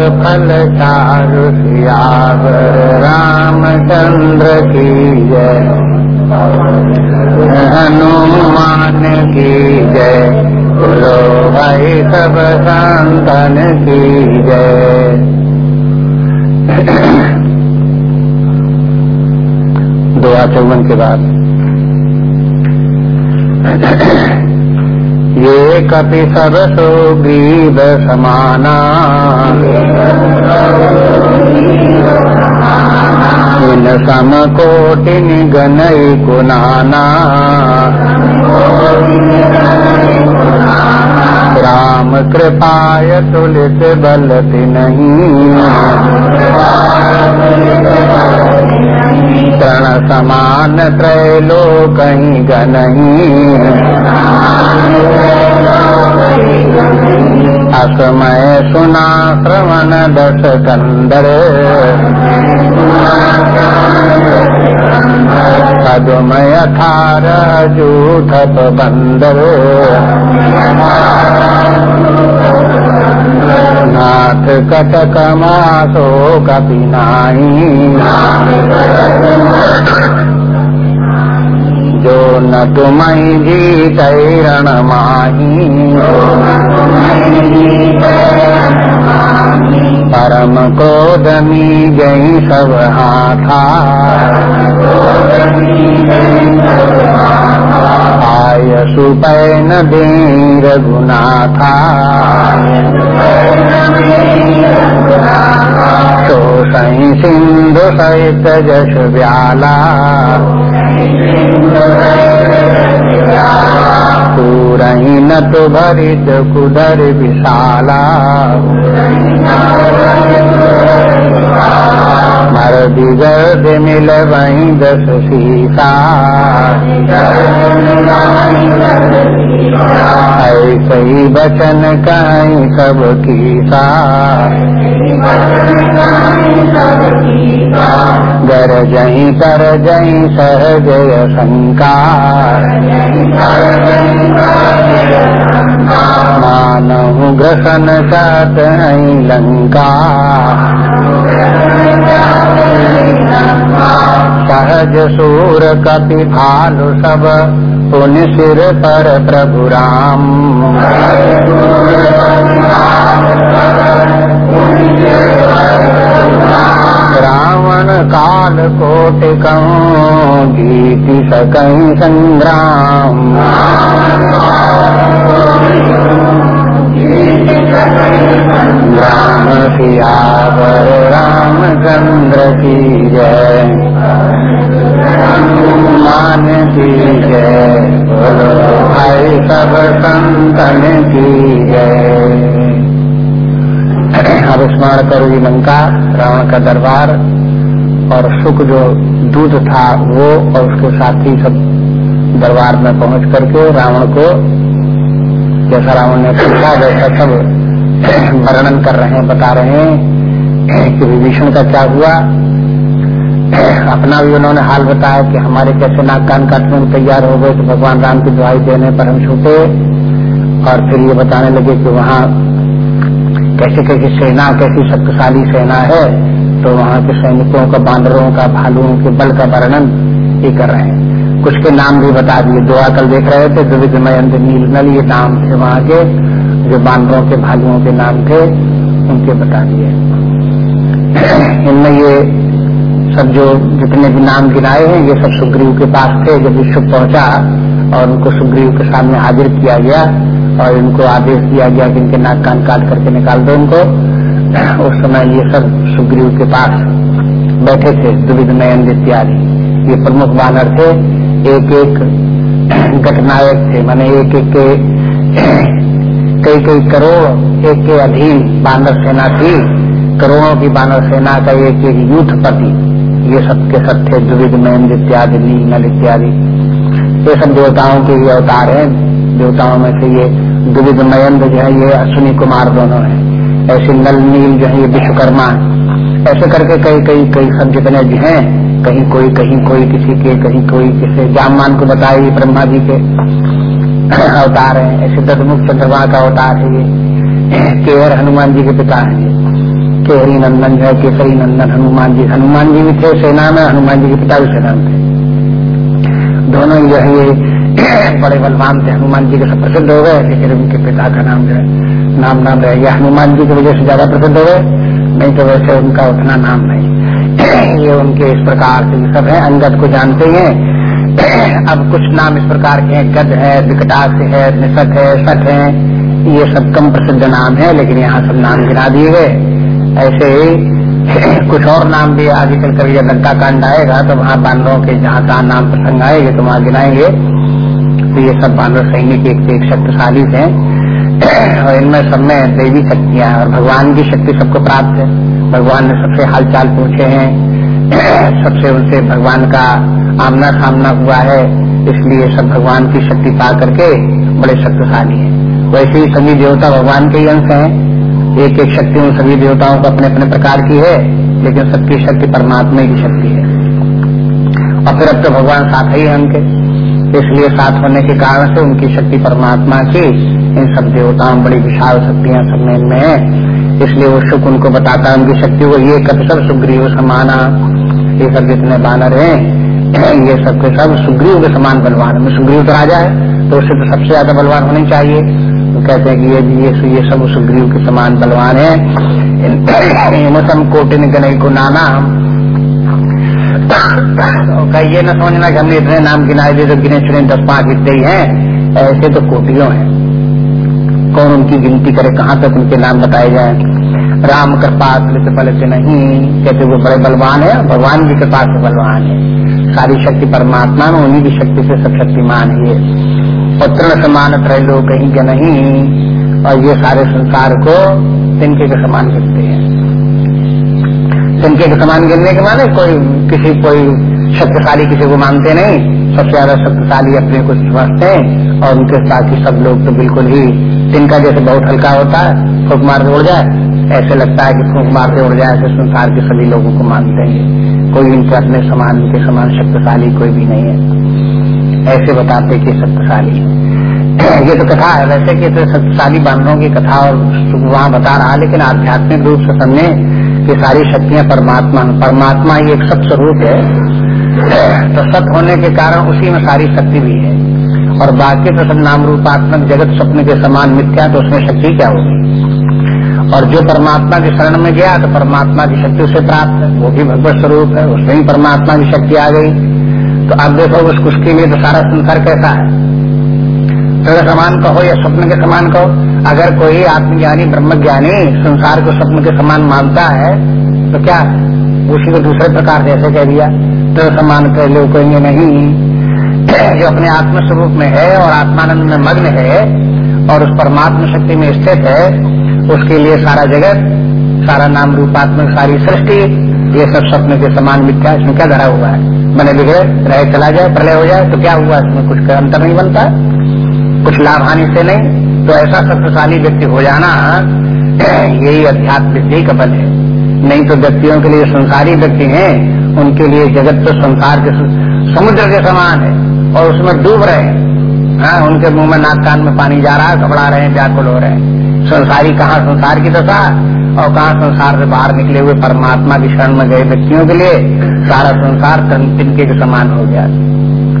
फल चारु सियावर रामचंद्र की जय। हनुमान की जय बोलो भाई सब संतन की जय। दुआ चौवन के बाद। ये कपि सब सो ग्रीव समाना इन सम कोटिन गनई कुनाना राम कृपाय तुलित बलति नहीं। तरण समान त्रैलो कहीं गनही असमय सुना श्रवण दस कंदर पदमय थार जूठप बंदर नाथ कटक मासो कपिनाई जो न तुम्हें जीत रण माही परम क्रोधमी गई सब हाथा। सुपैन रघुनाथा तो सही सिंधु सहित जश व्याला। पूरही न तो भरित कुदर विशाला। मर दिगर्द मिल वही दस सीसा ऐसे ही बचन कहीं सब कीसा गर जही कर जही सहजय शंका मानहु ग्रसन सात लंका। सहज सूर कपि भालु सब, पुन सिर पर प्रभु राम। रावण काल कोटि जीति सकई संग्राम। का दरबार और सुख जो दूध था वो और उसके साथी सब दरबार में पहुँच करके रावण को, जैसा रावण ने पूछा, वैसा सब वर्णन कर रहे हैं, बता रहे हैं कि विभीषण का क्या हुआ। अपना भी उन्होंने हाल बताया कि हमारे कैसे नाक कान काटने में तैयार हो गए तो भगवान राम की दुआई देने पर हम छूटे और फिर ये बताने लगे कि वहाँ कैसी कैसी सेना, कैसी शक्तिशाली सेना है। तो वहाँ के सैनिकों का, बांदरों का, भालुओं के बल का वर्णन ये कर रहे हैं। कुछ के नाम भी बता दिए। दुआ कल देख रहे थे द्विविधमय नील नल ये नाम थे वहाँ के, जो बांदरों के, भालुओं के नाम थे, उनके बता दिए। इनमें ये सब जो जितने भी नाम गिनाए हैं, ये सब सुग्रीव के पास थे, जब विश्व पहुँचा और उनको सुग्रीव के सामने हाजिर किया गया और इनको आदेश दिया गया कि इनके नाक कान काट करके निकाल दो उनको। उस समय ये सब सुग्रीव के पास बैठे थे दुविध नयन इत्यादि ये प्रमुख बानर थे एक एक घटनायक थे। माने एक एक के कई कई करोड़ एक के अधीन बानर सेना थी। करोड़ों की बानर सेना का एक एक यूथपति ये सब के सब थे द्विविध नयन इत्यादि नील इत्यादि ये सब देवताओं के ये अवतार हैं। देवताओं में से ये द्विविध महेंद्र जो है, ये अश्विनी कुमार दोनों हैं। ऐसे नल नील जो है, ये विश्वकर्मा। ऐसे करके कई कई कई सब जितने भी हैं, कहीं कोई कहीं कोई किसी के, कहीं कोई किसी जाममान को बताए ब्रह्मा जी के अवतार है। ऐसे ददमुख चंद्रमा का अवतार है ये। केहर हनुमान जी के पिता हैं केहरी नंदन जो है, केसरी नंदन हनुमान जी। हनुमान जी भी थे, सेना में, हनुमान जी के पिता भी सेना में थे। दोनों जो है ये बड़े बलवान थे। हनुमान जी के सब प्रसिद्ध हो गए, लेकिन उनके पिता का नाम जो है नाम नाम रह गया हनुमान जी की वजह से ज़्यादा प्रसिद्ध हो गए। नहीं तो वैसे उनका उतना नाम नहीं। ये उनके इस प्रकार से सब है, अंगद को जानते हैं अब कुछ नाम इस प्रकार के हैं। गद है विकटास है निसत है सठ है। ये सब कम प्रसिद्ध नाम है, लेकिन यहाँ सब नाम गिरा दिए गए। ऐसे ही कुछ और नाम भी आगे चल कर जब लंका कांड आएगा तो वहाँ बानरों के जहाँ जहाँ नाम प्रसंग आएँगे तो वहाँ गिनाएँगे। तो ये सब बानर सैनिक एक से एक शक्तिशाली थे और इनमें सब में देवी शक्तियाँ और भगवान की शक्ति सबको प्राप्त है। भगवान ने सबसे हालचाल पूछे हैं। सबसे उनसे भगवान का आमना सामना हुआ है। इसलिए सब भगवान की शक्ति पा करके बड़े शक्तिशाली है। वैसे ही सभी देवता भगवान के ही अंश है। एक एक शक्ति उन सभी देवताओं को अपने अपने प्रकार की है, लेकिन सबकी शक्ति परमात्मा की शक्ति है। और फिर अब तो भगवान साथ ही है उनके। इसलिए साथ होने के कारण से उनकी शक्ति परमात्मा की इन सब देवताओं, बड़ी विशाल शक्तियाँ सब में इनमें है इसलिए वो सुख उनको बताता है, उनकी शक्ति को, ये कब सब सुग्रीव समाना? ये सब जितने बानर हैं, ये सब के सब सुग्रीव के समान बलवान में सुग्रीव तो राजा है तो उससे तो सबसे ज़्यादा बलवान होने चाहिए। तो कहते हैं कि ये ये ये सब सुग्रीव के समान बलवान है। कोटिन गणई को नाना। तो ये न समझना कि हमने इतने नाम गिनाए दे तो गिने चुने दस पाँच इतने ही हैं। ऐसे तो कोटियों हैं। कौन उनकी गिनती करे, कहाँ तक उनके नाम बताए जाए? राम कृपा बल से नहीं, कहते वो बड़े बलवान है, भगवान की कृपा से बलवान है। सारी शक्ति परमात्मा में, उन्हीं की शक्ति से सब शक्तिमान है पुत्र समान त्रैलो कहीं के नहीं, और ये सारे संसार को तिनके के समान गिनते हैं। तिनके के समान गिनने के माने कोई, किसी कोई शक्तिशाली किसी को मानते नहीं। सबसे ज़्यादा शक्तिशाली अपने को समझते हैं और उनके साथ ही सब लोग तो बिल्कुल ही तिनका जैसे बहुत हल्का होता है, फूक मार उड़ जाए। ऐसे लगता है कि फूक मार उड़ जाए, ऐसे संसार के सभी लोगों को मानते हैं। कोई इनके अपने समान इनके समान शक्तिशाली कोई भी नहीं है। ऐसे बताते कि शक्तिशाली ये तो कथा है। वैसे कि तो शक्तिशाली बानरों की कथा और वहाँ बता रहा लेकिन आध्यात्मिक रूप से समझे कि सारी शक्तियाँ परमात्मा परमात्मा ही एक सत्य स्वरूप है। तो सत्य होने के कारण उसी में सारी शक्ति भी है। और बाकी तो सब नाम रूपात्मक जगत स्वप्न के समान मिथ्या तो उसमें शक्ति क्या होगी? और जो परमात्मा की शरण में गया तो परमात्मा की शक्ति उसे प्राप्त है। वो भी भगवत स्वरूप है, उसमें ही परमात्मा की शक्ति आ गई। तो अब देखो उस उसके लिए तो सारा संसार कैसा है? तो समान कहो या स्वप्न के समान कहो? अगर कोई आत्मज्ञानी, ब्रह्मज्ञानी संसार को स्वप्न के समान मानता है तो क्या उसी को दूसरे प्रकार से ऐसे कह दिया? तो समान कह लो कहेंगे नहीं जो अपने आत्म स्वरूप में है और आत्मानंद में मग्न है और उस परमात्म शक्ति में स्थित है, उसके लिए सारा जगत, सारा नाम रूपात्मक, सारी सृष्टि, ये सब स्वप्न के समान मिथ्या, इसमें क्या धरा हुआ है? मैंने बिगड़े, रहे, चला जाए, प्रलय हो जाए तो क्या हुआ? इसमें कुछ अंतर नहीं बनता। कुछ लाभ हानि से नहीं तो ऐसा शक्तिशाली व्यक्ति हो जाना यही अध्यात्म विद्या का बल है। नहीं तो व्यक्तियों के लिए संसारी व्यक्ति हैं उनके लिए जगत तो संसार के समुद्र के समान है और उसमें डूब रहे हैं। हाँ, उनके मुँह में नाक कान में पानी जा रहा है घबरा रहे हैं व्याकुल हो रहे हैं। संसारी कहाँ संसार की दशा? और कहाँ संसार से बाहर निकले हुए परमात्मा की शरण में गए व्यक्तियों के लिए? सारा संसार तिनके के समान हो गया।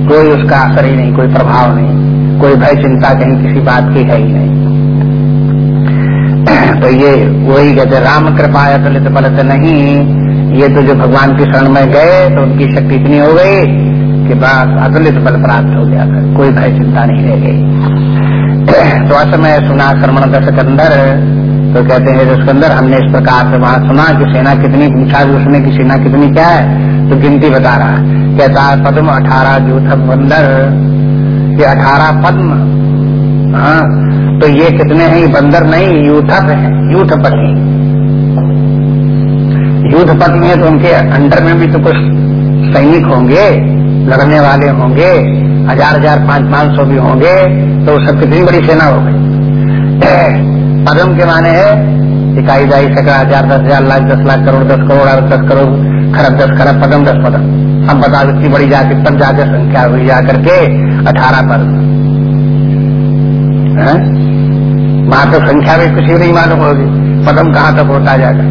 कोई उसका असर ही नहीं कोई प्रभाव नहीं। कोई भय चिंता कहीं किसी बात की है ही नहीं। तो ये वही कहते राम कृपा तुलित बल से नहीं। ये तो जो भगवान की शरण में गए तो उनकी शक्ति इतनी हो गई कि बस अतुलित बल प्राप्त हो गया था। कोई भय चिंता नहीं रह गई। तो असमय सुना श्रवण दशकंदर तो कहते हैं दशकंदर हमने इस प्रकार से वहाँ सुना कि सेना कितनी पूछा उसने की सेना कितनी क्या है? तो गिनती बता रहा है। कहता है, पद्म अठारह जूथक बंदर ये अठारह पद्म। हाँ तो ये कितने हैं? बंदर नहीं यूथप है यूथपति युद्धपति है तो उनके अंडर में भी तो कुछ सैनिक होंगे, लड़ने वाले होंगे, हज़ार हज़ार पाँच पाँच सौ भी होंगे तो सब कितनी बड़ी सेना हो गई। पदम के माने है इकाई दाई सैकड़ा हज़ार दस हज़ार लाख, दस लाख करोड़, दस करोड़ और दस करोड़, खरब दस, खरब पदम दस पदम। हम बता इतनी बड़ी जाके तब जाकर संख्या हुई जाकर के अठारह पद वहाँ तो संख्या में भी किसी नहीं मालूम होगी। पदम कहाँ तक होता जाएगा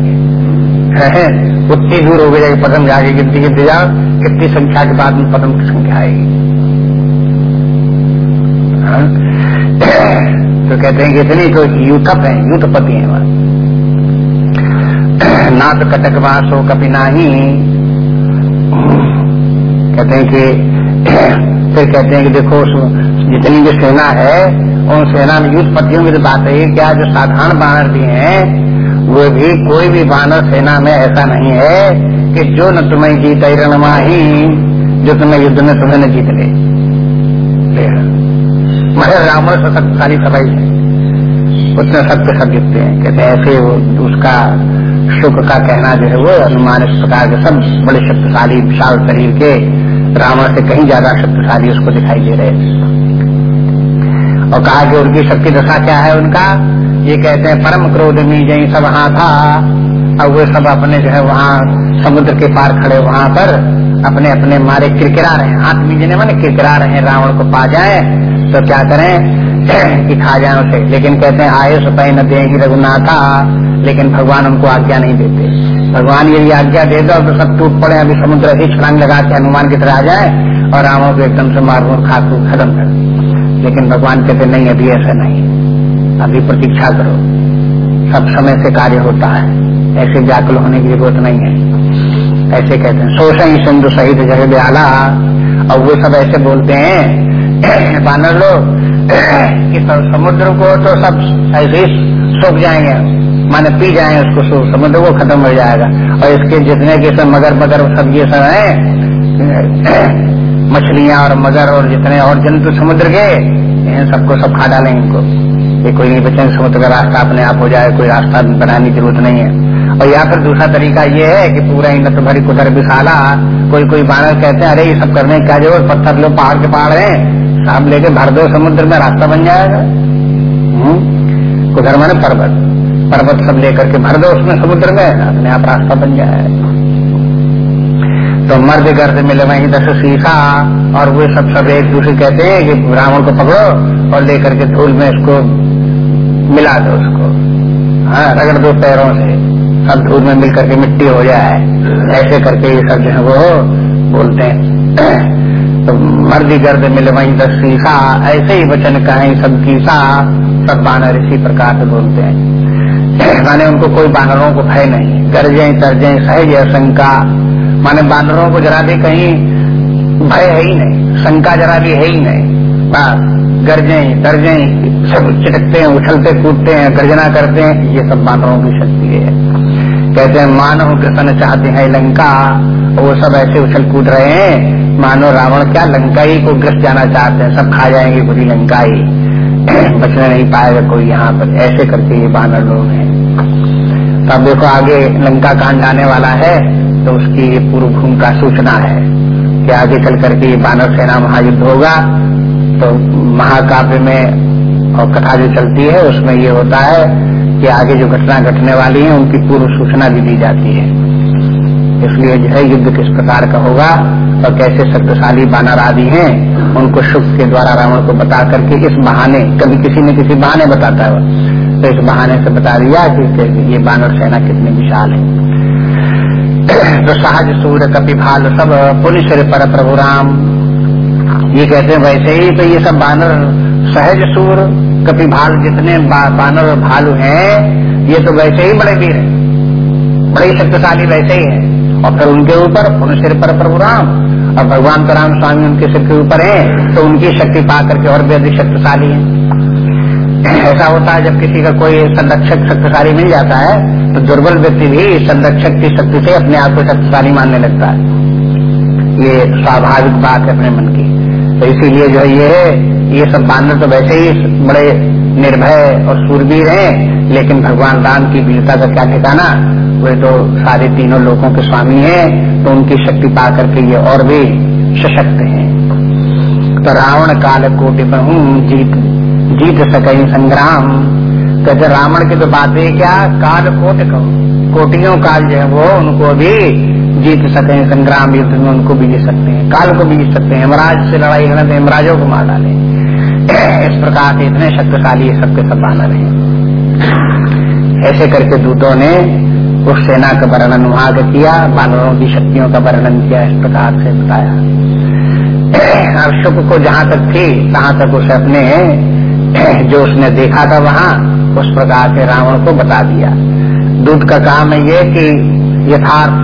उतनी दूर हो गई पदम जाके गिनती गिनती जाओ, कितनी संख्या के बाद में पदम की संख्या आएगी? तो कहते हैं कि इतनी तो यूथप है यूथपति है वहाँ। नाथ कटक वासो कपि नाही। कहते हैं कि, फिर कहते हैं कि देखो जितनी भी सेना है, उन सेना में युद्धपतियों की तो बात है, क्या जो साधारण बानर भी हैं, वो भी कोई भी बानर सेना में ऐसा नहीं है कि जो न तुम्हें जीत रणमाही जो तुम्हें युद्ध में तुम्हें न जीत ले। मगर रावण से शक्तिशाली सबाई है उतने सत्य सब जीतते हैं। कहते ऐसे उसका शुक का कहना जो है वो अनुमान इस प्रकार के सब बड़े शक्तिशाली, विशाल शरीर के रावण से कहीं ज़्यादा शक्तिशाली उसको दिखाई दे रहे और कहा कि उनकी शक्ति दशा क्या है उनका? ये कहते हैं, परम क्रोध में सब वहाँ था। और वे सब अपने जो है वहाँ समुद्र के पार खड़े वहाँ पर अपने अपने मारे किरकिरा रहे हाथ मीजने माने किरकिरा रहे रावण को पा जाए तो क्या करें? कि खा जाए उसे। लेकिन कहते हैं आए सुपाई न देगी रघुनाथा। लेकिन भगवान उनको आज्ञा नहीं देते। भगवान यदि आज्ञा दे दो तो सब टूट पड़े, अभी समुद्र ही छलांग लगा के हनुमान की तरह आ जाए और रावण को एकदम से मार खा खाकू खत्म कर लेकिन भगवान कहते, नहीं, अभी ऐसा नहीं। अभी प्रतीक्षा करो। सब समय से कार्य होता है। ऐसे व्याकुल होने की ज़रूरत नहीं है। ऐसे कहते हैं। सोचा ही सिंधु सहित जगह ब्याला। और वो सब ऐसे बोलते हैं। बानर लोग, कि समुद्र को तो सब ऐसे ही सूख जाएँगे। माने पी जाए उसको समुद्र को खत्म हो जाएगा। और इसके जितने के सब मगर मगर सब ये सब है, मछलियाँ और मगर और जितने और जंतु समुद्र के, इन सबको सब खा डालें इनको। ये कोई नहीं बचेंगे समुद्र का रास्ता अपने आप हो जाए, कोई रास्ता बनाने की ज़रूरत नहीं है। और या फिर दूसरा तरीका ये है कि पूरा इन तो भरी कुदर विशाला, कोई कोई बानर कहते हैं, अरे, ये सब करने क्या ज़रूरत? पत्थर लो, पहाड़ के पहाड़ है। साहब लेके भर दो समुद्र में, रास्ता बन जाएगा। कुदर माने पर्वत। पर्वत सब लेकर के भर दो, उसमें समुद्र में, अपने आप रास्ता बन जाए। तो मर्द गर्द मिले वही दस सीखा, और वो सब सब एक दूसरे कहते हैं कि ब्राह्मण को पकड़ो और लेकर के धूल में उसको मिला दो उसको। हाँ रगड़ दो पैरों से, सब धूल में मिल करके मिट्टी हो जाए। ऐसे करके ये सब जो है वो बोलते हैं। तो मर्दी गर्द मिले वही दस सीखा, ऐसे ही वचन कहें, सब कीसा सब बानर इसी प्रकार से बोलते हैं। माने उनको कोई बानरों को भय नहीं। गर्जे तरजे सहज शंका। माने बानरों को जरा भी कहीं भय है ही नहीं। शंका जरा भी है ही नहीं। बस, गर्जे, दर्जे, सब चिटकते हैं, उछलते, कूदते हैं, गर्जना करते हैं। ये सब बानरों की शक्ति है। कहते हैं मानव ग्रसन चाहते हैं लंका, वो सब ऐसे उछल कूद रहे हैं। मानो रावण क्या लंका ही को ग्रस्त जाना चाहते हैं? सब खा जाएँगे पूरी लंका ही। बचने नहीं पाएगा कोई यहाँ पर ऐसे करके ये बानर लोग हैं। तब देखो आगे लंका कांड आने वाला है तो उसकी ये पूर्व भूमिका सूचना है कि आगे चल करके ये बानर सेना महायुद्ध होगा। तो महाकाव्य में और कथा जो चलती है, उसमें ये होता है कि आगे जो घटना घटने वाली है, उनकी पूर्व सूचना भी दी जाती है। इसलिए जो है युद्ध किस प्रकार का होगा और कैसे शक्तिशाली बानर आदि हैं उनको शुभ के द्वारा रावण को बता करके इस बहाने कभी किसी ने किसी बहाने बताता है तो इस बहाने से बता दिया कि ये बानर सेना कितनी विशाल है। तो सहज सूर्य कपि भाल सब पुलिस पर प्रभु राम। ये कहते हैं वैसे ही तो ये सब बानर सहज सूर कपि भाल जितने बा, बानर भालू हैं ये तो वैसे ही बड़े वीर हैं। बड़े शक्तिशाली वैसे ही हैं। और फिर उनके ऊपर, उन सिर पर प्रभु राम, और भगवान तो राम स्वामी उनके सिर के ऊपर है तो उनकी शक्ति पा करके और भी अधिक शक्तिशाली है। ऐसा होता है जब किसी का कोई संरक्षक शक्तिशाली मिल जाता है तो दुर्बल व्यक्ति भी संरक्षक की शक्ति से अपने आप को शक्तिशाली मानने लगता है। ये स्वाभाविक बात है अपने मन की। तो इसीलिए जो ये ये सब बानर तो वैसे ही बड़े निर्भय और सूरवीर हैं, लेकिन भगवान राम की वीरता का क्या ठिकाना? वे तो सारे तीनों लोगों के स्वामी हैं तो उनकी शक्ति पा करके ये और भी सशक्त हैं। तो रावण काल कोटि हूँ, जीत जीत सके संग्राम। कहते रावण की तो बात है क्या? काल कोट कहो कोटियों काल जो है वो उनको भी जीत सके संग्राम, युद्ध में उनको भी जीत सकते हैं। काल को भी जीत सकते हैं। यमराज से लड़ाई करना तो को मार डाले। इस प्रकार से इतने शक्तिशाली सबके सब बानर हैं। ऐसे करके दूतों ने उस सेना का वर्णन वहाँ किया, बानरों की शक्तियों का वर्णन किया, इस प्रकार से बताया। शुभ को जहाँ तक थी, तहां तक उसे अपने, जो उसने देखा था वहाँ, उस प्रकार से रावण को बता दिया। दूध का काम है ये कि यथार्थ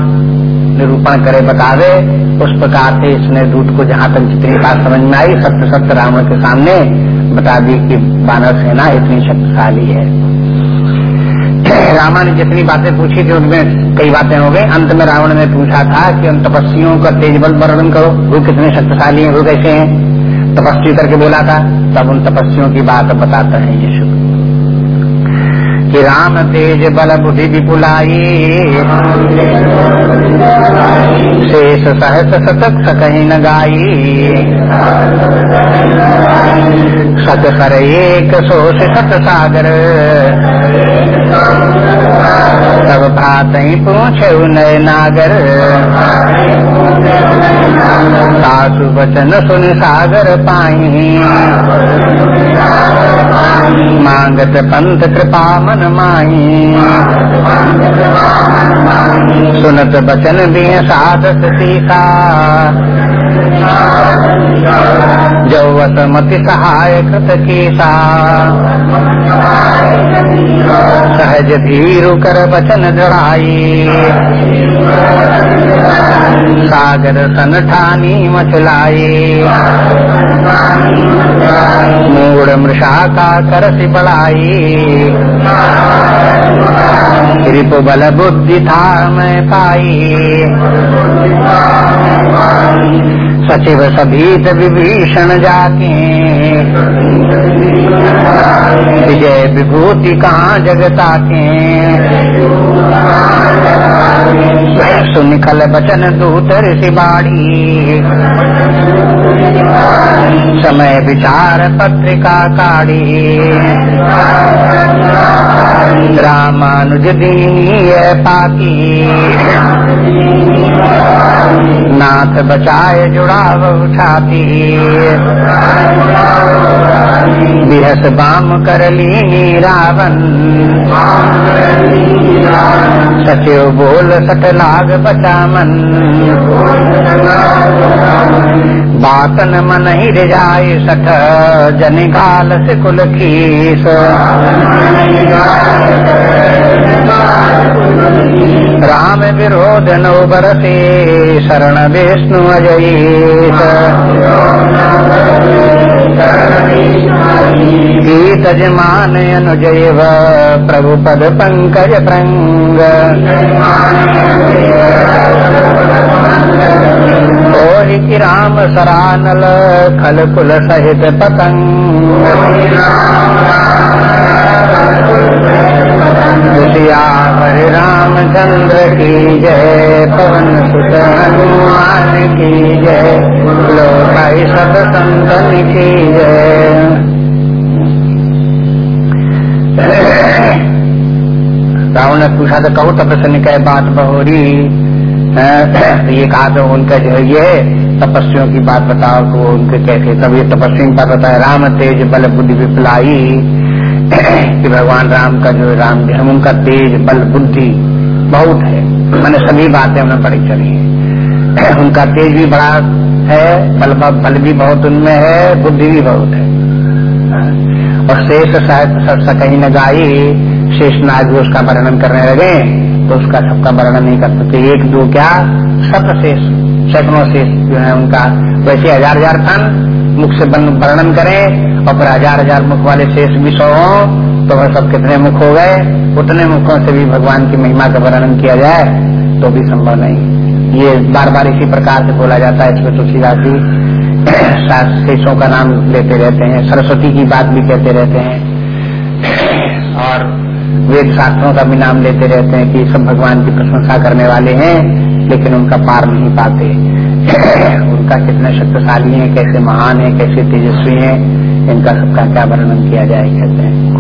निरूपण करे, बतावे, उस प्रकार से इसने दूध को जहाँ तक जितनी बात समझ में आई सत्य सत्य रावण के सामने बता दी कि बानर सेना इतनी शक्तिशाली है। रामा ने जितनी बातें पूछी थी उनमें कई बातें हो गई। अंत में रावण ने पूछा था कि उन तपस्वियों का तेज बल वर्णन करो। वो कितने शक्तिशाली हैं, वो कैसे हैं? तपस्वी करके बोला था, तब उन तपस्वियों की बात बताते हैं यीशु कि राम तेज बल बुद्धि विपुलाई शेष सहस शतक सकही गाई। सत सर एक सोष सत सागर। तब भात ही पूछे नय नागर। सासु वचन सुन सागर पाई मांगत पंथ कृपा मन माही सुनत बचन भी साधत सीता जौवत मति सहाय कृत सहज धीरु कर बचन जड़ाई। सागर सन ठानी मचलाई। मूड मृषा का करसी बढ़ाई रिपु बल बुद्धि था मैं पाई। सचिव सभीत विभीषण जाके। विजय विभूति कहाँ जगता के सुनिखल बचन दूत ऋषि बाड़ी। समय विचार पत्रिका काढ़ी रामानुज दीनीय पाकी नाथ बचाए, जुड़ाव उठाती। बिहस बाम कर ली रावण। सचिव बोल, सट लाग बचामन। बातन मन ही रिजाय सठ जन घाल से कुल खीस। राम विरोध नो बरसे शरण विष्णु अजयीत। गीत जमान अनुजैव प्रभु पद पंकज प्रंग। ओहि की राम सरानल खल कुल सहित पतंग। रामचंद्र की जय, पवन सुत हनुमान की जय, लोकाई सब संतन की जय। रावण ने पूछा तो कहो तपस्या कह बात बहोरी। ये कहा तो उनका जो ये है, तपस्वियों की बात बताओ तो उनके कैसे तब ये तपस्वी की बात बताया राम तेज बल बुद्धि विपलाई। कि भगवान राम का जो राम है उनका तेज बल बुद्धि बहुत है, मैंने सभी बातें उन्हें पढ़ी चली है। उनका तेज भी बड़ा है, बल बल भी बहुत उनमें है, बुद्धि भी बहुत है। और शेष शायद कहीं न गाई शेष नाग भी उसका वर्णन करने लगे तो उसका सबका वर्णन नहीं कर सकते। एक, दो, क्या? शत शेष, सैकड़ों शेष जो है उनका। वैसे हज़ार हज़ार टन मुख से वर्णन करें, और फिर हज़ार हज़ार मुख वाले शेष भी सौ हो तो वह सब कितने मुख हो गए? उतने मुखों से भी भगवान की महिमा का वर्णन किया जाए तो भी संभव नहीं। ये बार बार इसी प्रकार से बोला जाता है इसमें तुलसीदास जी। शेषों का नाम लेते रहते हैं। सरस्वती की बात भी कहते रहते हैं। और वेद शास्त्रों का भी नाम लेते रहते हैं कि सब भगवान की प्रशंसा करने वाले हैं, लेकिन उनका पार नहीं पाते। उनका कितने शक्तिशाली हैं, कैसे महान है, कैसे तेजस्वी हैं, इनका सबका क्या वर्णन किया जाए, कहते हैं।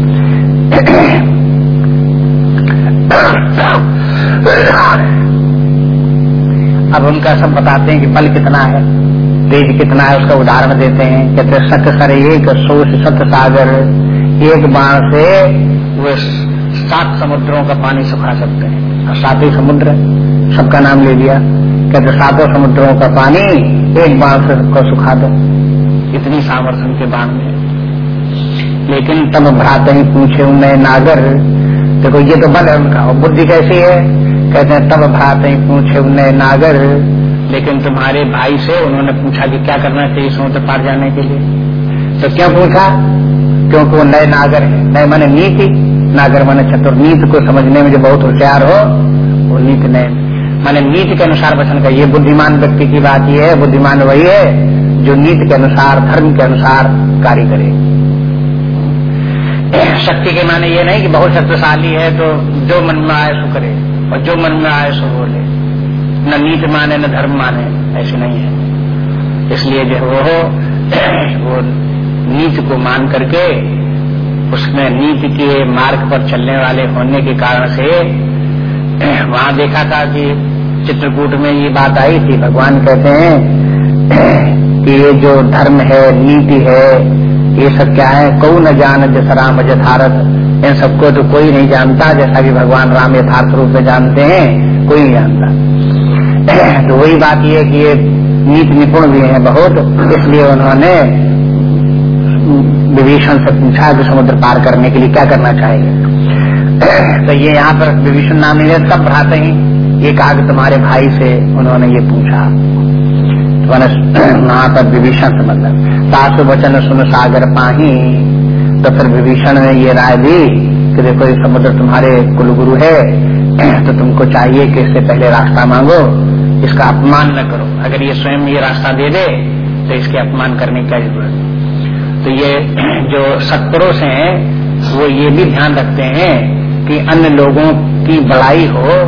अब उनका सब बताते हैं कि बल कितना है, तेज कितना है, उसका उदाहरण देते हैं। कहते सत सर एक, सोच सत सागर एक बाण से वो सात समुद्रों का पानी सुखा सकते हैं। और सात ही समुद्र सबका नाम ले लिया। कहते सातों समुद्रों का पानी एक बाण से सबको सुखा दो। इतनी सामर्थ्य के बाण में लेकिन तब भ्रात ही, पूछे उन्हें नागर, देखो ये तो बल है उनका, और बुद्धि कैसी है? कहते हैं, तब भ्रात ही, पूछे उन्हें नागर, लेकिन तुम्हारे भाई से उन्होंने पूछा कि क्या करना चाहिए समुद्र पार जाने के लिए। तो क्यों पूछा? क्योंकि वो नए नागर है। नए माने नीति। नागर माने चतुर नीति को समझने में जो बहुत होशियार हो, वो नीति नए माने नीति के अनुसार वचन का ये बुद्धिमान व्यक्ति की बात ये है, बुद्धिमान वही है, जो नीति के अनुसार, धर्म के अनुसार कार्य करे। शक्ति के माने ये नहीं कि बहुत शक्तिशाली है तो जो मन में आए सो करे, और जो मन में आए सो बोले। न नीति माने, न धर्म माने, ऐसे नहीं है। इसलिए जो वो वो नीति को मान करके उसमें नीति के मार्ग पर चलने वाले होने के कारण से, वहाँ देखा था कि चित्रकूट में ये बात आई थी। भगवान कहते हैं, कि ये जो धर्म है, नीति है, ये सब क्या है? कौ न जान जस राम यथारथ इन सबको तो कोई नहीं जानता, जैसा कि भगवान राम यथार्थ रूप में जानते हैं, कोई नहीं जानता। तो वही बात ये कि ये नीति निपुण भी है बहुत, इसलिए उन्होंने विभीषण से पूछा कि समुद्र पार करने के लिए क्या करना चाहिए तो ये यहाँ पर विभीषण नाम नहीं सब भ्राते ही। एक आग तुम्हारे भाई से उन्होंने ये पूछा। तो वहाँ पर विभीषण से मतलब सासु वचन सुन सागर पाही। तो फिर विभीषण ने ये राय दी कि देखो, ये समुद्र तुम्हारे कुलगुरु है। तो तुमको चाहिए कि इससे पहले रास्ता मांगो, इसका अपमान न करो। अगर ये स्वयं ये रास्ता दे दे तो इसके अपमान करने की क्या ज़रूरत तो ये जो सत्पुरुष हैं, वो ये भी ध्यान रखते हैं कि अन्य लोगों की बड़ाई हो,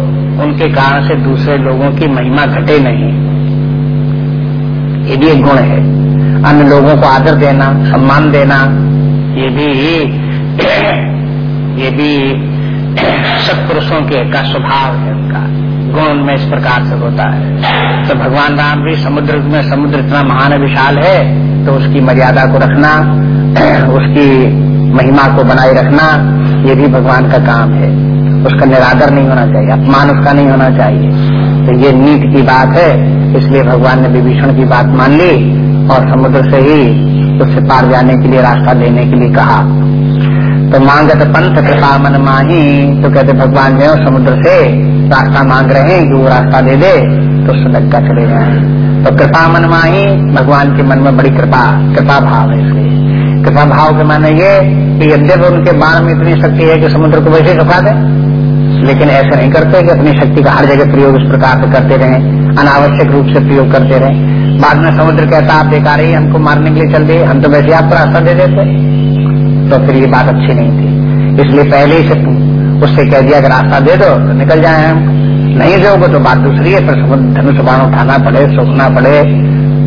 उनके कारण से दूसरे लोगों की महिमा घटे नहीं। ये भी एक गुण है। अन्य लोगों को आदर देना, सम्मान देना, ये भी ये भी सत्पुरुषों के का स्वभाव है उनका। गुण में इस प्रकार से होता है। तो भगवान राम भी समुद्र में, समुद्र इतना महान, विशाल है तो उसकी मर्यादा को रखना, उसकी महिमा को बनाए रखना, ये भी भगवान का काम है। उसका निरादर नहीं होना चाहिए, अपमान उसका नहीं होना चाहिए। तो ये नीत की बात है, इसलिए भगवान ने विभीषण की बात मान ली और समुद्र से ही उससे पार जाने के लिए, रास्ता देने के लिए कहा। तो मांगत पंथ कृपा मन माही तो कहते भगवान जो समुद्र से रास्ता मांग रहे हैं कि वो रास्ता दे दे। तो का चले जाए। तो कृपा मन माही, भगवान के मन में बड़ी कृपा कृपा भाव है इसलिए कृपा भाव के माने ये कि यद्यप उनके बाण में इतनी शक्ति है कि समुद्र को वैसे सुखा दे, लेकिन ऐसे नहीं करते कि अपनी शक्ति का हर जगह प्रयोग इस प्रकार से करते रहे, अनावश्यक रूप से प्रयोग करते रहे। बाद में समुद्र कहता आप बेकार ही हमको मारने के लिए चल दिए, हम तो वैसे आपको रास्ता दे देते। तो फिर ये बात अच्छी नहीं थी। इसलिए पहले ही से उससे कह दिया कि रास्ता दे दो तो निकल जाए हम। नहीं दोगे तो बात दूसरी है फिर धनुष बाण उठाना पड़े सोखना पड़े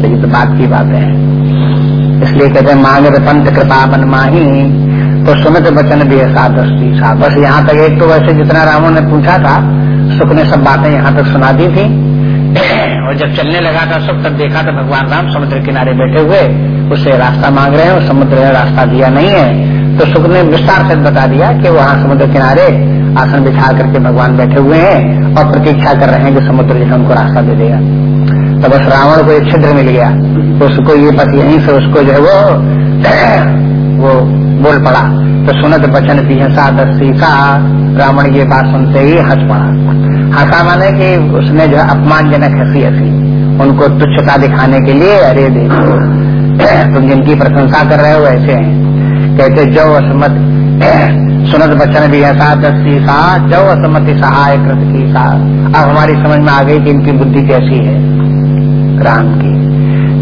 तो ये तो बात की बात है। इसलिए कहते हैं मांग पंत कृपा मन माही तो सुमित वचन भी ऐसा दस्ती सा। बस यहाँ तक एक तो वैसे जितना रावण ने पूछा था, सुख ने सब बातें यहाँ तक सुना दी थी। और जब चलने लगा था सुख, तब देखा था भगवान राम समुद्र किनारे बैठे हुए, उससे रास्ता मांग रहे हैं और समुद्र ने रास्ता दिया नहीं है। तो सुख ने विस्तार से बता दिया कि वहाँ समुद्र किनारे आसन बिछा करके भगवान बैठे हुए हैं और प्रतीक्षा कर रहे हैं कि समुद्र जो उनको रास्ता दे देगा। तो बस रावण को एक छिद्र मिल गया। उसको ये बस यहीं से उसको जो है वो वो बोल पड़ा तो सुनत बचन भी हंसा सीखा रावण ये बात सुनते ही हंस पड़ा। हंसा माने कि उसने जो अपमानजनक हँसी हँसी उनको तुच्छता दिखाने के लिए अरे देखो तुम जिनकी प्रशंसा कर रहे हो ऐसे हैं। कहते, जो असमत सुनत बचन भी ऐसा दस्ती सा जो असमति सहाय कृत की सा। अब हमारी समझ में आ गई कि इनकी बुद्धि कैसी है, राम की।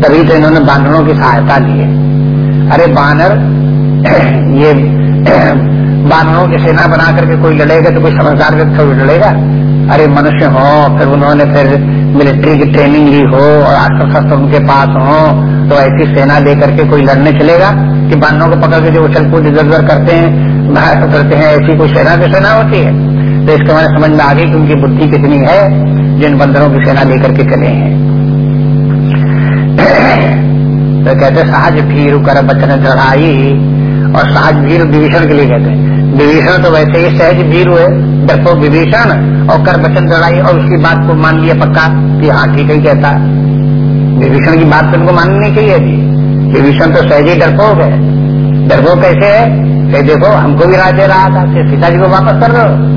तभी तो इन्होंने बानरों की सहायता ली है। अरे बानर, ये बानरों की सेना बना करके कोई लड़ेगा तो कोई समझदार व्यक्ति लड़ेगा? अरे मनुष्य हो, फिर उन्होंने फिर मिलिट्री की ट्रेनिंग ली हो और अस्त्र शस्त्र उनके पास हो तो ऐसी सेना लेकर के कोई लड़ने चलेगा कि बानरों को पकड़ के जो उछल कूद इधर उधर करते हैं बाहर करते हैं, ऐसी कोई सेना की सेना होती है। तो इसके मैंने समझ में आ गई कि उनकी बुद्धि कितनी है, जिन बंदरों की सेना लेकर के चले हैं। तो कहते सहज भीर कर बचन चढ़ाई, और सहज भीर विभीषण के लिए कहते हैं। विभीषण तो वैसे ही सहज भीर हुए डरपो विभीषण, और कर बचन चढ़ाई, और उसकी बात को मान लिया पक्का, कि हाँ ठीक ही कहता। विभीषण की बात तो उनको माननी चाहिए थी। विभीषण तो सहज ही डरपोक है। डरपोक कैसे है? कि देखो, हमको भी राज दे रहा था, फिर सीता जी को वापस कर रहे हो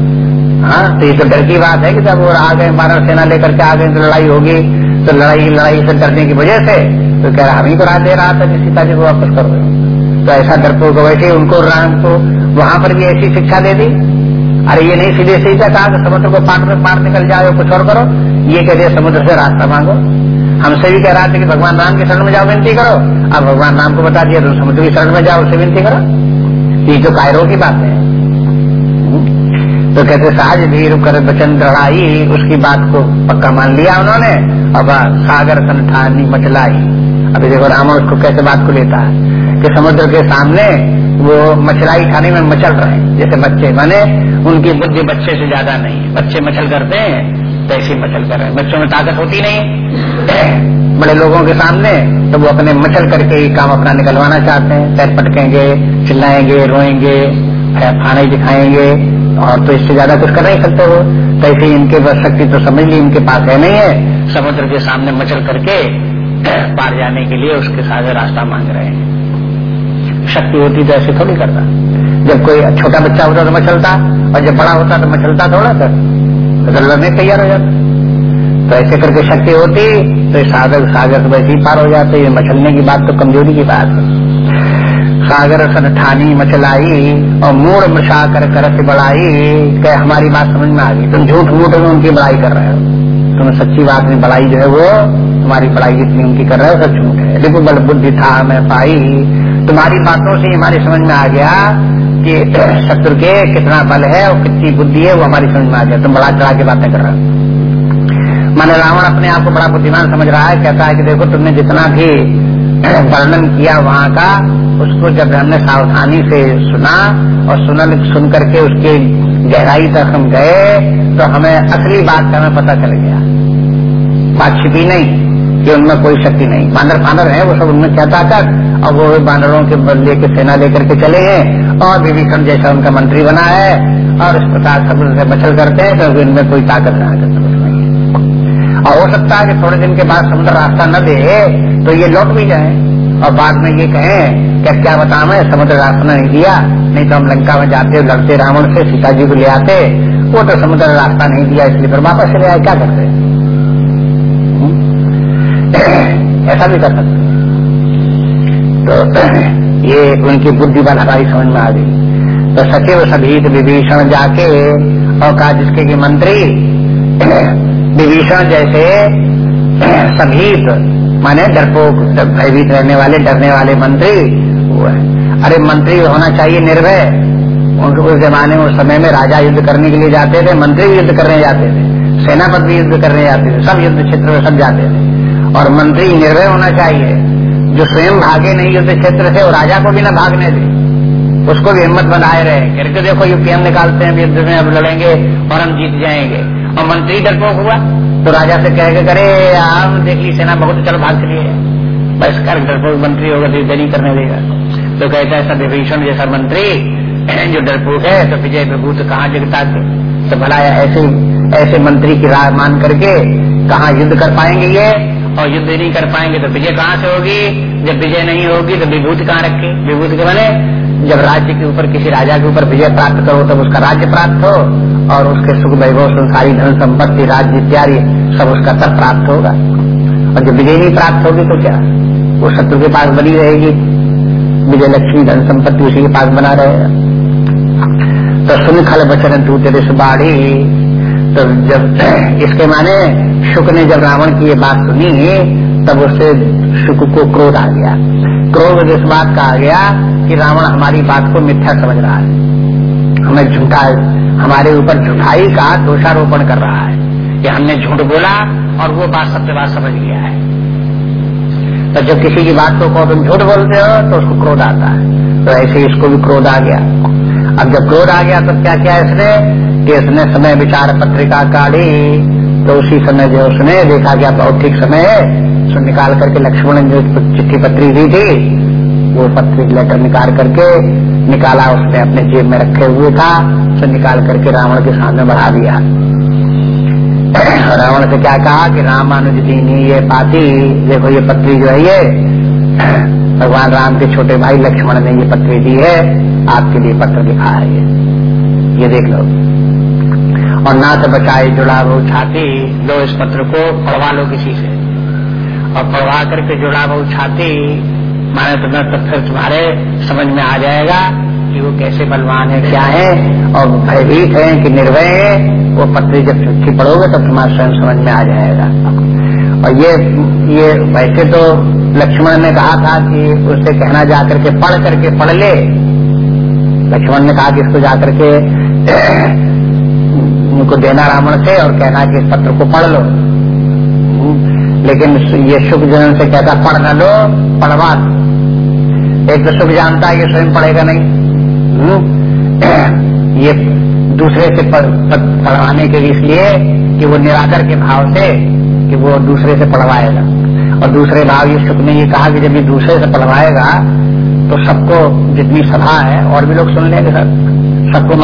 तो ये तो डर की बात है कि जब वो आ गए बारह सेना लेकर के आ गए तो लड़ाई होगी तो लड़ाई लड़ाई से डरने की वजह से तो कह रहा, हम ही को राज दे रहा था कि सीताजी को वापस कर दो। तो ऐसा डरपोक वैसे उनको राम को वहाँ पर भी ऐसी शिक्षा दे दी। अरे, ये नहीं सीधे सीधा कहा कि समुद्र को पार में, पार निकल जाओ, कुछ और करो। ये कह दिया, समुद्र से रास्ता मांगो। हमसे भी कह रहा था कि भगवान राम की शरण में जाओ, विनती करो। अब भगवान राम को बता दिया तो समुद्र की शरण में जाओ उससे विनती करो। ये तो कायरों की बात है। तो कहते, साज भीर कर बचन दृढ़ाई उसकी बात को पक्का मान लिया उन्होंने। अब सागर संठानी मचलाई। अभी देखो रावण उसको कैसे बात को लेता है कि समुद्र के सामने वो मछलाई खाने में मचल रहे जैसे बच्चे माने उनकी बुद्धि बच्चे से ज़्यादा नहीं बच्चे मछल करते हैं ऐसे मचल कर रहे हैं। बच्चों में ताकत होती नहीं। बड़े लोगों के सामने तो वो अपने मचल करके ही काम अपना निकलवाना चाहते हैं। पैर पटकेंगे, चिल्लाएँगे, रोएँगे फाने दिखाएँगे। और तो इससे ज़्यादा कुछ कर नहीं सकते हो ऐसे इनके बस शक्ति तो समझ ली, इनके पास है नहीं है। समुद्र के सामने मचल करके पार जाने के लिए उसके साथ रास्ता मांग रहे हैं। शक्ति होती तो ऐसे थोड़ी करता। जब कोई छोटा बच्चा होता तो मचलता और जब बड़ा होता तो मचलता थोड़ा सा। तो लड़ने तैयार हो जाता तो ऐसे करके शक्ति होती तो सागर सागर तो वैसे ही पार हो जाते, ये मचलने की बात तो कमज़ोरी की बात है। सागर सन ठानी, मचलाई, और मूड मृषा कर करत बढ़ाई, कह हमारी बात समझ में आ गई। तुम झूठ मूठ में उनकी बड़ाई कर रहे हो। तुम्हें सच्ची बात में बड़ाई जो है वो, तुम्हारी बड़ाई जितनी उनकी कर रहे हो, सब झूठ है। देखो बल बुद्धि था, मैं पाई। तुम्हारी बातों से हमारी समझ में आ गया कि, शत्रु के कितना बल है और कितनी बुद्धि है, वो हमारी समझ में आ गया तुम बड़ा चढ़ा के बातें कर रहे हो। माने रावण अपने आप को बड़ा बुद्धिमान समझ रहा है, कहता है कि देखो, तुमने जितना भी वर्णन किया वहाँ का, उसको जब हमने सावधानी से सुना और सुनन सुन करके उसके गहराई तक हम गए तो हमें असली बात का हमें पता चल गया। बात छिपी नहीं, कि उनमें कोई शक्ति नहीं। बानर फानर है, वो सब उनमें क्या ताकत? और वो बानरों के बदले के सेना लेकर के चले हैं और विभीषण जैसा उनका मंत्री बना है, और इस प्रकार सबसे बचल करते हैं तो इनमें कोई ताकत नहीं और हो सकता है कि थोड़े दिन के बाद समुद्र रास्ता न दे तो ये लौट भी जाए। और बाद में ये कहें क्या क्या बता मैं, समुद्र रास्ता नहीं दिया, नहीं तो हम लंका में जाते लड़ते रावण से सीता जी को ले आते। वो तो समुद्र रास्ता नहीं दिया, इसलिए फिर वापस चले आए, क्या करते ऐसा भी कर सकते तो ये उनकी बुद्धि बल हमारी समझ में आ गई। तो सचिव सभी विभीषण जाके, और कहा जिसके की मंत्री, विभीषण जैसे, सभीत, माने डरपोक भयभीत रहने वाले, डरने वाले मंत्री वो है। अरे मंत्री होना चाहिए निर्भय। उस जमाने में, उस समय में राजा युद्ध करने के लिए जाते थे, मंत्री भी युद्ध करने जाते थे, सेनापति युद्ध करने जाते थे, सब युद्ध क्षेत्र में सब जाते थे। और मंत्री निर्भय होना चाहिए। जो स्वयं भागे नहीं युद्ध क्षेत्र से और राजा को भी न भागने दे। उसको भी हिम्मत बनाए रहे। करके देखो यूपीएम निकालते हैं युद्ध में अब लड़ेंगे और हम जीत जाएँगे। और मंत्री डरपोक हुआ? तो राजा से कह के करे हम देख ली, सेना बहुत चल भाग चली है। बस कर डरपोक मंत्री होगा तो देरी करने देगा। तो कहता है विभीषण जैसा मंत्री, जो डरपोक है तो विजय विभूत कहाँ जगता तो भला ऐसे ऐसे मंत्री की राय मान करके कहा युद्ध कर पाएँगे ये? और युद्ध नहीं कर पाएँगे तो विजय कहाँ से होगी? जब विजय नहीं होगी तो विभूत कहाँ रखे? विभूत के बने? जब राज्य के ऊपर, किसी राजा के ऊपर विजय प्राप्त करो, तब उसका राज्य प्राप्त हो और उसके सुख वैभव, संसारी धन संपत्ति, राज्य इत्यादि सब उसका तब प्राप्त होगा। और जब विजय नहीं प्राप्त होगी तो क्या? वो शत्रु के पास बनी रहेगी। विजय लक्ष्मी धन संपत्ति उसी के पास बना रहेगा। तो सुन खल बचन तू तेरे बाढ़ी तो जब इसके माने शुक ने जब रावण की ये बात सुनी, तब उससे शुक को क्रोध आ गया। क्रोध इस बात का आ गया कि रावण हमारी बात को मिथ्या समझ रहा है। हमें झूठा, हमारे ऊपर झूठाई का दोषारोपण कर रहा है कि हमने झूठ बोला और वो बात सत्यवाद समझ गया है। तो जब किसी की बात को कहो, तुम झूठ बोलते हो तो उसको क्रोध आता है। तो ऐसे इसको भी क्रोध आ गया। अब जब क्रोध आ गया तो क्या किया इसने? कि इसने समय विचार पत्रिका काढ़ी तो उसी समय जो उसने देखा अब बहुत ठीक समय है सो निकाल करके लक्ष्मण ने जो चिट्ठी पत्री दी थी, वो पत्री लेटर निकाल करके निकाला, उसने अपने जेब में रखे हुए था सो निकाल करके रावण के सामने बढ़ा दिया। रावण से क्या कहा कि रामानुज दीनी ये पाती, देखो ये पत्री जो है ये, भगवान राम के छोटे भाई लक्ष्मण ने ये पत्री दी है, आपके लिए पत्र लिखा है ये। ये देख लो। और ना तो बचाए जुड़ा वो छाती लो इस पत्र को पढ़वा लो किसी से। और पढ़वा करके जुड़ा वो छाती माने तुम्हें तो फिर तुम्हारे समझ में आ जाएगा कि वो कैसे बलवान है, क्या है। और भयभीत है कि निर्भय है, वो पत्री जब चिट्ठी पढ़ोगे तब तुम्हारा स्वयं समझ में आ जाएगा। और ये ये वैसे तो लक्ष्मण ने कहा था कि उससे कहना जाकर के पढ़ करके पढ़ ले। लक्ष्मण ने कहा कि इसको जाकर के उनको देना रावण से और कहना कि पत्र को पढ़ लो। लेकिन ये शुभ जन से कहता, पढ़ न लो, पढ़वा एक तो शुभ जानता है ये स्वयं पढ़ेगा नहीं। ये दूसरे से पढ़वाने के लिए इसलिए कि वो निराकर के भाव से कि वो दूसरे से पढ़वाएगा। और दूसरे भाव ये शुक्र ने ये कहा कि जब ये दूसरे से पढ़वाएगा तो सबको जितनी सभा है और भी लोग सुन लेंगे सर सबको